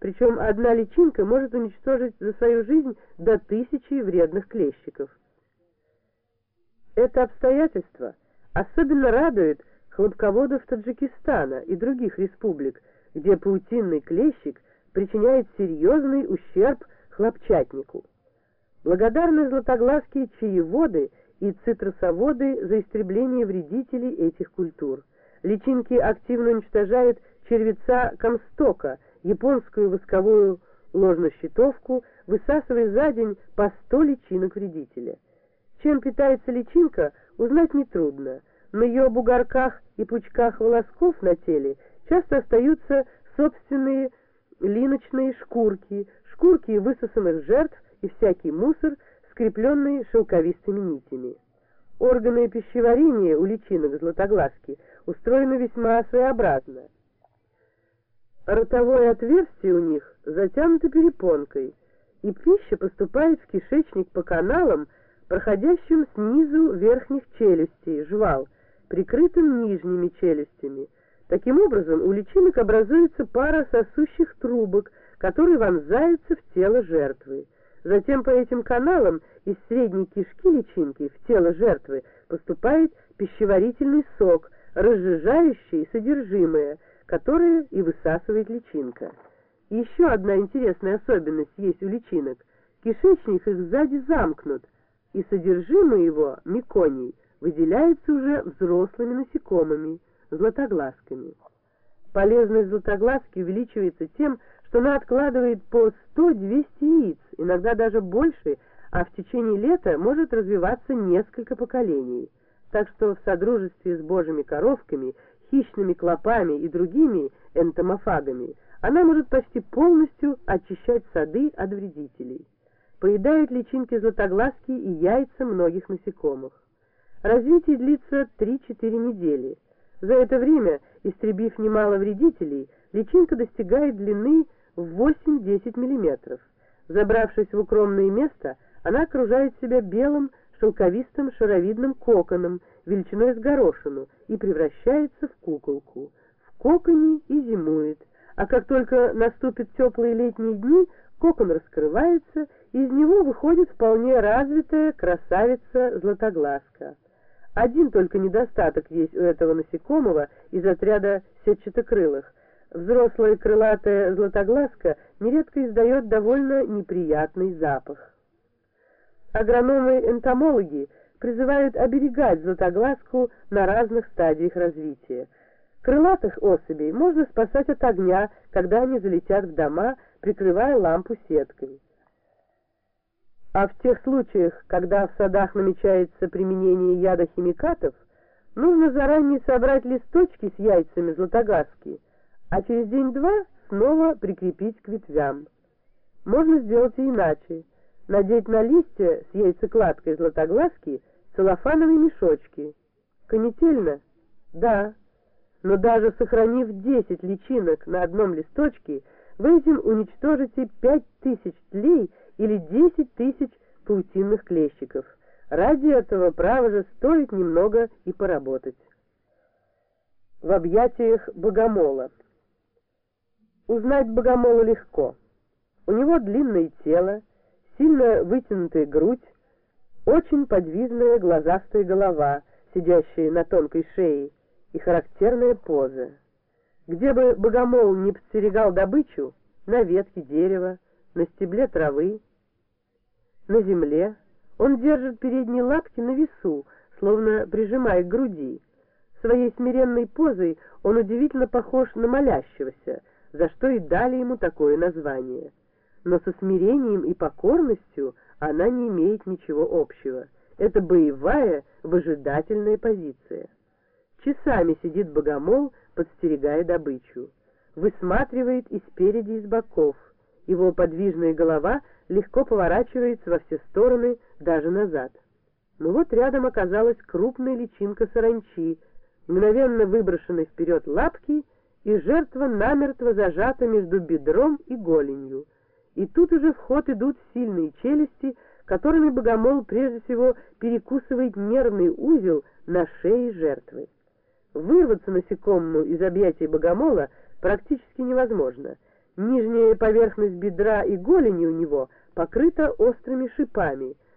причем одна личинка может уничтожить за свою жизнь до тысячи вредных клещиков. Это обстоятельство особенно радует хлопководов Таджикистана и других республик, где паутинный клещик причиняет серьезный ущерб хлопчатнику. Благодарны златоглазкие чаеводы и цитрусоводы за истребление вредителей этих культур. Личинки активно уничтожают червеца комстока, японскую восковую ложнощитовку, высасывая за день по 100 личинок вредителя. Чем питается личинка, узнать нетрудно. На ее бугорках и пучках волосков на теле часто остаются собственные линочные шкурки, шкурки высосанных жертв и всякий мусор, скрепленный шелковистыми нитями. Органы пищеварения у личинок златоглазки устроены весьма своеобразно. Ротовое отверстие у них затянуто перепонкой, и пища поступает в кишечник по каналам, проходящим снизу верхних челюстей, жвал, прикрытым нижними челюстями. Таким образом, у личинок образуется пара сосущих трубок, которые вонзаются в тело жертвы. Затем по этим каналам из средней кишки личинки в тело жертвы поступает пищеварительный сок, разжижающий содержимое, которое и высасывает личинка. еще одна интересная особенность есть у личинок. Кишечник их сзади замкнут, и содержимое его, меконий, выделяется уже взрослыми насекомыми, златоглазками. Полезность златоглазки увеличивается тем, что она откладывает по 100-200 яиц, иногда даже больше, а в течение лета может развиваться несколько поколений. Так что в содружестве с божьими коровками, хищными клопами и другими энтомофагами она может почти полностью очищать сады от вредителей. Поедают личинки златоглазки и яйца многих насекомых. Развитие длится 3-4 недели. За это время, истребив немало вредителей, личинка достигает длины в 8-10 мм. Забравшись в укромное место, она окружает себя белым шелковистым шаровидным коконом величиной с горошину и превращается в куколку. В коконе и зимует, а как только наступят теплые летние дни, кокон раскрывается, и из него выходит вполне развитая красавица-златоглазка. Один только недостаток есть у этого насекомого из отряда сетчатокрылых. Взрослая крылатая златоглазка нередко издает довольно неприятный запах. Агрономы-энтомологи призывают оберегать златоглазку на разных стадиях развития. Крылатых особей можно спасать от огня, когда они залетят в дома, прикрывая лампу сеткой. А в тех случаях, когда в садах намечается применение ядохимикатов, нужно заранее собрать листочки с яйцами златогаски, а через день-два снова прикрепить к ветвям. Можно сделать и иначе. Надеть на листья с яйцекладкой златоглазки целлофановые мешочки. Конетельно? Да. Но даже сохранив 10 личинок на одном листочке, вы этим уничтожите 5000 тлей или 10 тысяч паутинных клещиков. Ради этого, право же, стоит немного и поработать. В объятиях богомола. Узнать богомола легко. У него длинное тело, сильно вытянутая грудь, очень подвижная глазастая голова, сидящая на тонкой шее, и характерная поза. Где бы богомол не подстерегал добычу, на ветке дерева, на стебле травы, на земле. Он держит передние лапки на весу, словно прижимая к груди. Своей смиренной позой он удивительно похож на молящегося, за что и дали ему такое название. Но со смирением и покорностью она не имеет ничего общего. Это боевая, выжидательная позиция. Часами сидит богомол, подстерегая добычу. Высматривает и спереди, и с боков. Его подвижная голова — легко поворачивается во все стороны, даже назад. Но вот рядом оказалась крупная личинка саранчи, мгновенно выброшенной вперед лапки, и жертва намертво зажата между бедром и голенью. И тут уже в ход идут сильные челюсти, которыми богомол прежде всего перекусывает нервный узел на шее жертвы. Вырваться насекомому из объятий богомола практически невозможно — Нижняя поверхность бедра и голени у него покрыта острыми шипами,